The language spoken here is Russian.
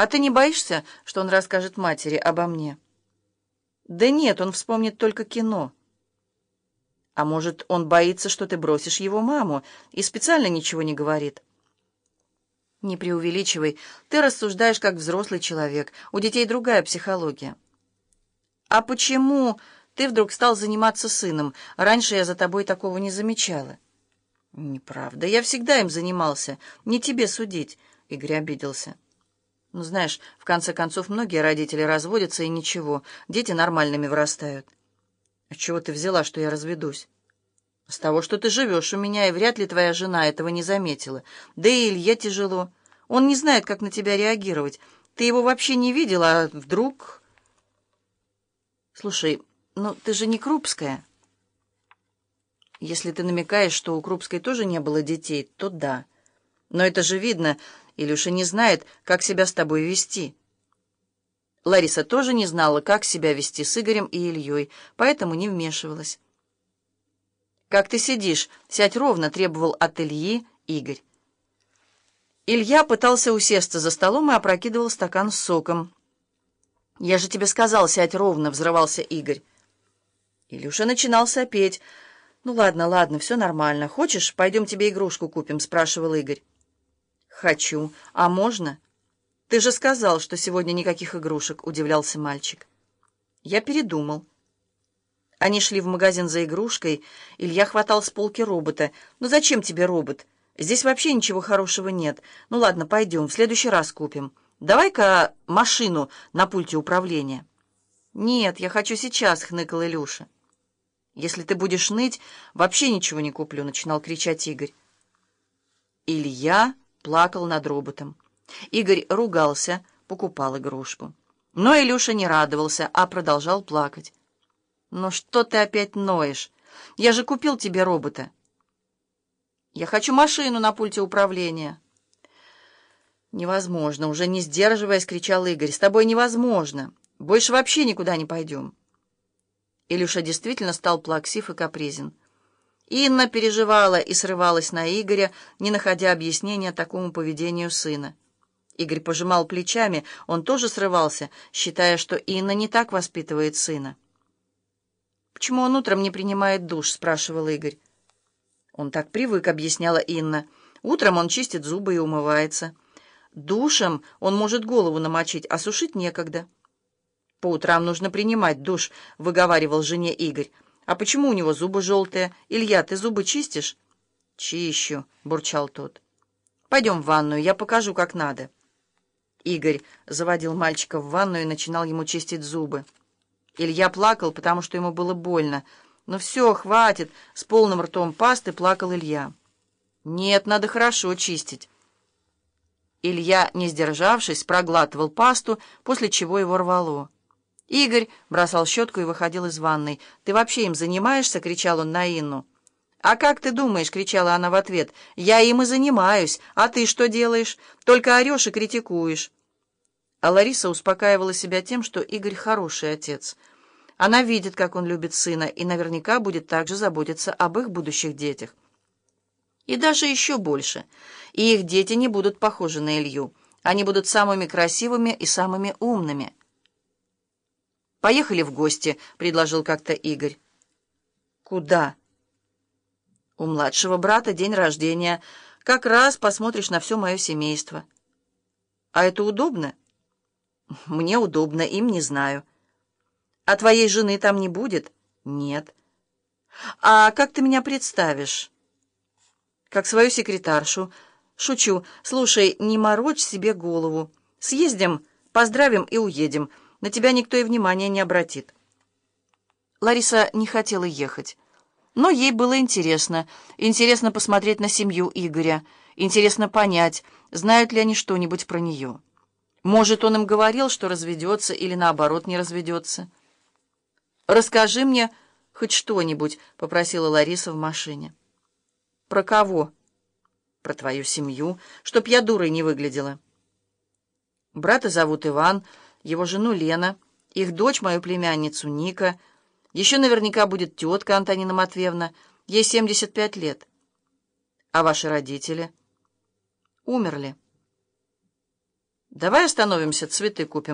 А ты не боишься, что он расскажет матери обо мне? Да нет, он вспомнит только кино. А может, он боится, что ты бросишь его маму и специально ничего не говорит? Не преувеличивай. Ты рассуждаешь как взрослый человек. У детей другая психология. А почему ты вдруг стал заниматься сыном? Раньше я за тобой такого не замечала. Неправда. Я всегда им занимался. Не тебе судить. Игорь обиделся. Ну, знаешь, в конце концов, многие родители разводятся, и ничего, дети нормальными вырастают. А чего ты взяла, что я разведусь? С того, что ты живешь у меня, и вряд ли твоя жена этого не заметила. Да и Илье тяжело. Он не знает, как на тебя реагировать. Ты его вообще не видела, а вдруг... Слушай, ну ты же не Крупская. Если ты намекаешь, что у Крупской тоже не было детей, то да. Но это же видно, Илюша не знает, как себя с тобой вести. Лариса тоже не знала, как себя вести с Игорем и Ильей, поэтому не вмешивалась. «Как ты сидишь? Сядь ровно», — требовал от Ильи Игорь. Илья пытался усесться за столом и опрокидывал стакан с соком. «Я же тебе сказал, сядь ровно», — взрывался Игорь. Илюша начинал сопеть. «Ну ладно, ладно, все нормально. Хочешь, пойдем тебе игрушку купим?» — спрашивал Игорь. «Хочу. А можно?» «Ты же сказал, что сегодня никаких игрушек», — удивлялся мальчик. «Я передумал». Они шли в магазин за игрушкой. Илья хватал с полки робота. «Ну зачем тебе робот? Здесь вообще ничего хорошего нет. Ну ладно, пойдем, в следующий раз купим. Давай-ка машину на пульте управления». «Нет, я хочу сейчас», — хныкал Илюша. «Если ты будешь ныть, вообще ничего не куплю», — начинал кричать Игорь. Илья плакал над роботом. Игорь ругался, покупал игрушку. Но Илюша не радовался, а продолжал плакать. «Ну что ты опять ноешь? Я же купил тебе робота». «Я хочу машину на пульте управления». «Невозможно», — уже не сдерживаясь, кричал Игорь. «С тобой невозможно. Больше вообще никуда не пойдем». Илюша действительно стал плаксив и капризен. Инна переживала и срывалась на Игоря, не находя объяснения такому поведению сына. Игорь пожимал плечами, он тоже срывался, считая, что Инна не так воспитывает сына. «Почему он утром не принимает душ?» — спрашивал Игорь. «Он так привык», — объясняла Инна. «Утром он чистит зубы и умывается. Душем он может голову намочить, а сушить некогда». «По утрам нужно принимать душ», — выговаривал жене Игорь. «А почему у него зубы желтые? Илья, ты зубы чистишь?» «Чищу», — бурчал тот. «Пойдем в ванную, я покажу, как надо». Игорь заводил мальчика в ванную и начинал ему чистить зубы. Илья плакал, потому что ему было больно. «Ну все, хватит!» — с полным ртом пасты плакал Илья. «Нет, надо хорошо чистить». Илья, не сдержавшись, проглатывал пасту, после чего его рвало. Игорь бросал щетку и выходил из ванной. «Ты вообще им занимаешься?» — кричал он на Инну. «А как ты думаешь?» — кричала она в ответ. «Я им и занимаюсь. А ты что делаешь? Только орешь и критикуешь». А Лариса успокаивала себя тем, что Игорь хороший отец. Она видит, как он любит сына, и наверняка будет также заботиться об их будущих детях. И даже еще больше. И их дети не будут похожи на Илью. Они будут самыми красивыми и самыми умными. «Поехали в гости», — предложил как-то Игорь. «Куда?» «У младшего брата день рождения. Как раз посмотришь на все мое семейство». «А это удобно?» «Мне удобно, им не знаю». «А твоей жены там не будет?» «Нет». «А как ты меня представишь?» «Как свою секретаршу». «Шучу. Слушай, не морочь себе голову. Съездим, поздравим и уедем». На тебя никто и внимания не обратит». Лариса не хотела ехать. Но ей было интересно. Интересно посмотреть на семью Игоря. Интересно понять, знают ли они что-нибудь про нее. Может, он им говорил, что разведется или, наоборот, не разведется. «Расскажи мне хоть что-нибудь», — попросила Лариса в машине. «Про кого?» «Про твою семью, чтоб я дурой не выглядела». «Брата зовут Иван», его жену Лена, их дочь, мою племянницу Ника. Еще наверняка будет тетка Антонина Матвеевна, ей 75 лет. А ваши родители? Умерли. «Давай остановимся, цветы купим»,